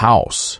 house.